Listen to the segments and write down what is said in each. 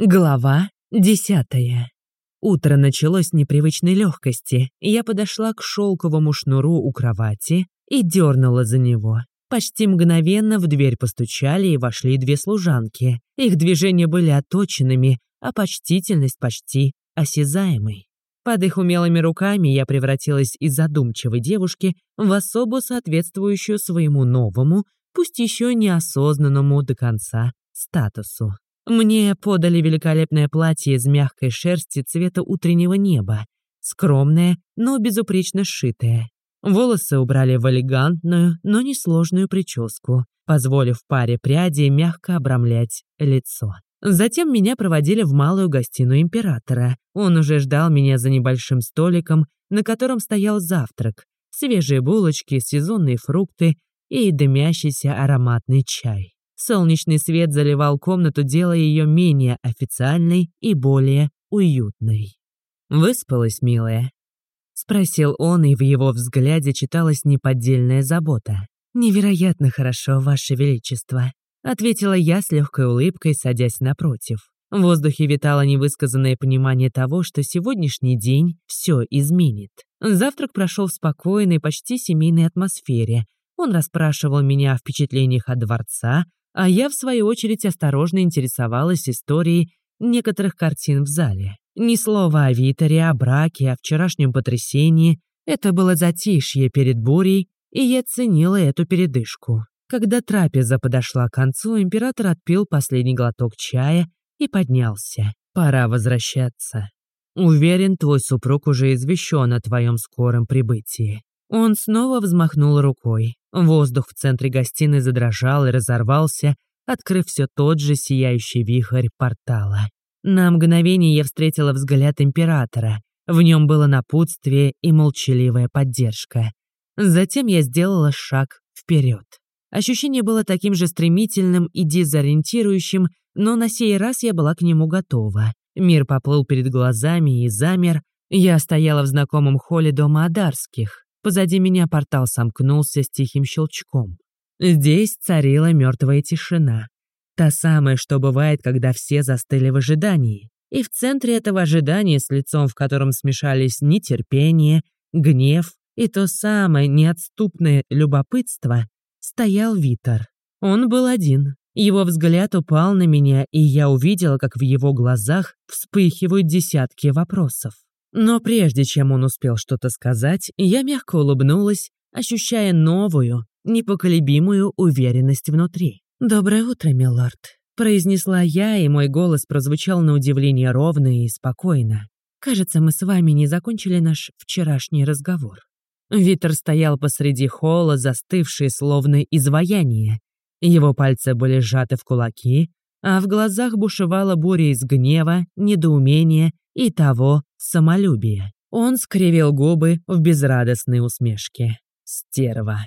Глава десятая. Утро началось с непривычной легкости. Я подошла к шелковому шнуру у кровати и дернула за него. Почти мгновенно в дверь постучали и вошли две служанки. Их движения были оточенными, а почтительность почти осязаемой. Под их умелыми руками я превратилась из задумчивой девушки в особу, соответствующую своему новому, пусть еще неосознанному до конца, статусу. Мне подали великолепное платье из мягкой шерсти цвета утреннего неба, скромное, но безупречно сшитое. Волосы убрали в элегантную, но несложную прическу, позволив паре прядей мягко обрамлять лицо. Затем меня проводили в малую гостиную императора. Он уже ждал меня за небольшим столиком, на котором стоял завтрак, свежие булочки, сезонные фрукты и дымящийся ароматный чай. Солнечный свет заливал комнату, делая ее менее официальной и более уютной. «Выспалась, милая?» — спросил он, и в его взгляде читалась неподдельная забота. «Невероятно хорошо, Ваше Величество», — ответила я с легкой улыбкой, садясь напротив. В воздухе витало невысказанное понимание того, что сегодняшний день все изменит. Завтрак прошел в спокойной, почти семейной атмосфере. Он расспрашивал меня о впечатлениях от дворца, а я, в свою очередь, осторожно интересовалась историей некоторых картин в зале. Ни слова о Витере, о браке, о вчерашнем потрясении. Это было затишье перед бурей, и я ценила эту передышку. Когда трапеза подошла к концу, император отпил последний глоток чая и поднялся. «Пора возвращаться. Уверен, твой супруг уже извещен о твоем скором прибытии». Он снова взмахнул рукой. Воздух в центре гостиной задрожал и разорвался, открыв все тот же сияющий вихрь портала. На мгновение я встретила взгляд императора. В нем было напутствие и молчаливая поддержка. Затем я сделала шаг вперед. Ощущение было таким же стремительным и дезориентирующим, но на сей раз я была к нему готова. Мир поплыл перед глазами и замер. Я стояла в знакомом холле дома Адарских. Позади меня портал сомкнулся с тихим щелчком. Здесь царила мертвая тишина. Та самая, что бывает, когда все застыли в ожидании. И в центре этого ожидания, с лицом в котором смешались нетерпение, гнев и то самое неотступное любопытство, стоял Витер. Он был один. Его взгляд упал на меня, и я увидела, как в его глазах вспыхивают десятки вопросов. Но прежде чем он успел что-то сказать, я мягко улыбнулась, ощущая новую, непоколебимую уверенность внутри. «Доброе утро, милорд», — произнесла я, и мой голос прозвучал на удивление ровно и спокойно. «Кажется, мы с вами не закончили наш вчерашний разговор». Витер стоял посреди холла, застывший словно изваяние. Его пальцы были сжаты в кулаки, а в глазах бушевала буря из гнева, недоумения и того самолюбия. Он скривил губы в безрадостной усмешке. «Стерва».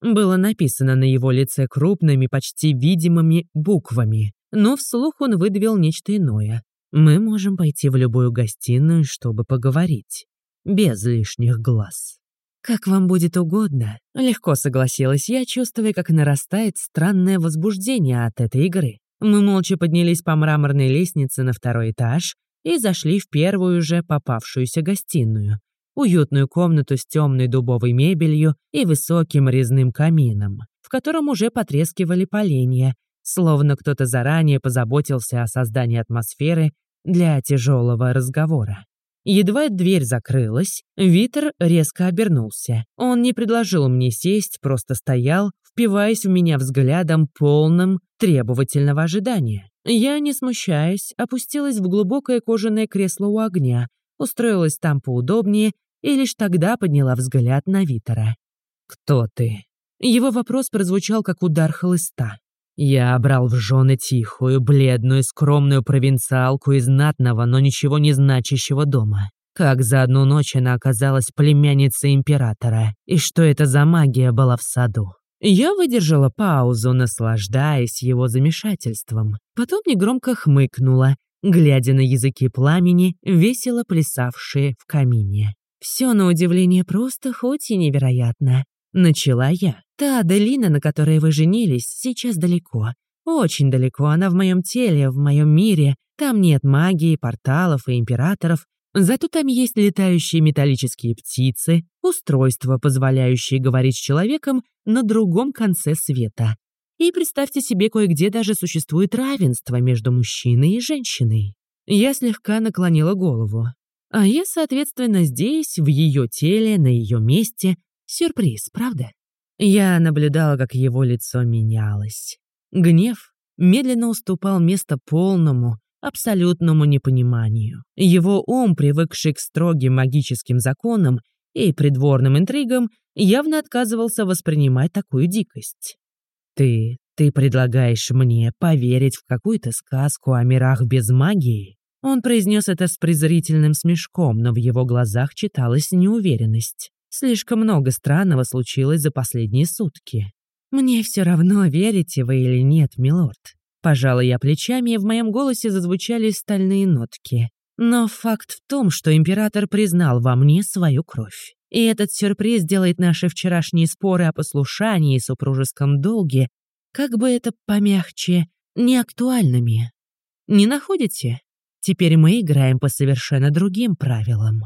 Было написано на его лице крупными, почти видимыми буквами, но вслух он выдавил нечто иное. «Мы можем пойти в любую гостиную, чтобы поговорить. Без лишних глаз». «Как вам будет угодно», — легко согласилась я, чувствуя, как нарастает странное возбуждение от этой игры. Мы молча поднялись по мраморной лестнице на второй этаж и зашли в первую же попавшуюся гостиную. Уютную комнату с темной дубовой мебелью и высоким резным камином, в котором уже потрескивали поленья, словно кто-то заранее позаботился о создании атмосферы для тяжелого разговора. Едва дверь закрылась, Витер резко обернулся. Он не предложил мне сесть, просто стоял, впиваясь в меня взглядом полным требовательного ожидания. Я, не смущаясь, опустилась в глубокое кожаное кресло у огня, устроилась там поудобнее и лишь тогда подняла взгляд на Витера. «Кто ты?» Его вопрос прозвучал как удар хлыста. Я брал в жены тихую, бледную, скромную провинциалку из знатного, но ничего не значащего дома. Как за одну ночь она оказалась племянницей императора, и что это за магия была в саду. Я выдержала паузу, наслаждаясь его замешательством. Потом негромко хмыкнула, глядя на языки пламени, весело плясавшие в камине. Все на удивление просто, хоть и невероятно. Начала я. Та долина, на которой вы женились, сейчас далеко. Очень далеко она в моем теле, в моем мире. Там нет магии, порталов и императоров. Зато там есть летающие металлические птицы, устройства, позволяющие говорить с человеком на другом конце света. И представьте себе, кое-где даже существует равенство между мужчиной и женщиной. Я слегка наклонила голову. А я, соответственно, здесь, в ее теле, на ее месте. Сюрприз, правда? Я наблюдала, как его лицо менялось. Гнев медленно уступал место полному, абсолютному непониманию. Его ум, привыкший к строгим магическим законам и придворным интригам, явно отказывался воспринимать такую дикость. «Ты... ты предлагаешь мне поверить в какую-то сказку о мирах без магии?» Он произнес это с презрительным смешком, но в его глазах читалась неуверенность. Слишком много странного случилось за последние сутки. «Мне все равно, верите вы или нет, милорд. Пожалуй, я плечами, и в моем голосе зазвучали стальные нотки. Но факт в том, что император признал во мне свою кровь. И этот сюрприз делает наши вчерашние споры о послушании и супружеском долге, как бы это помягче, неактуальными. Не находите? Теперь мы играем по совершенно другим правилам.